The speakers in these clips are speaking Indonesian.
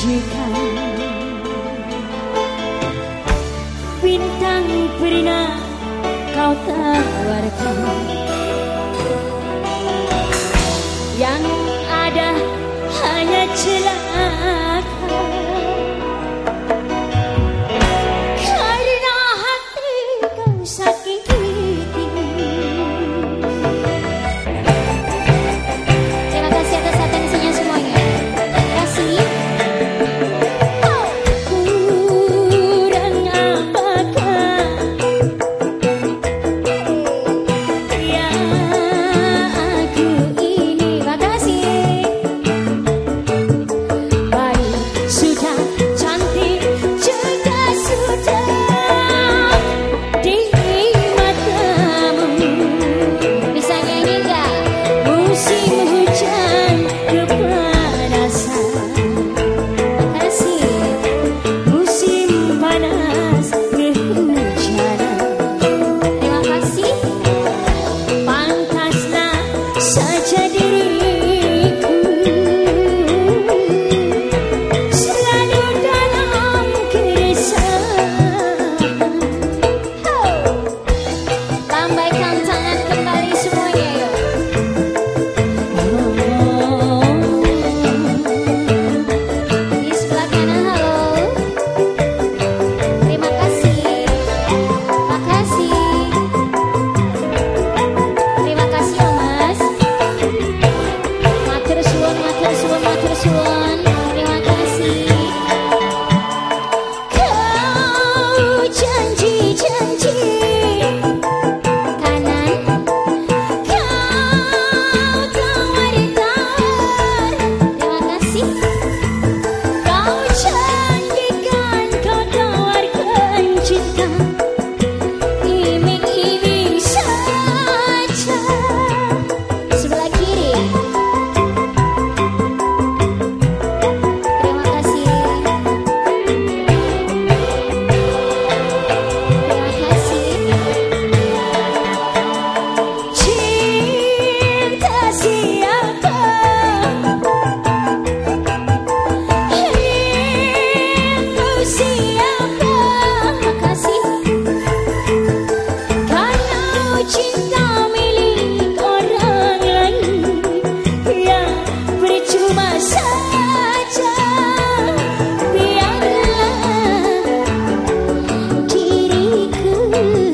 jika bintang perina kau tawarkan. Yang ada hanya celaka. 음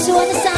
So on the side.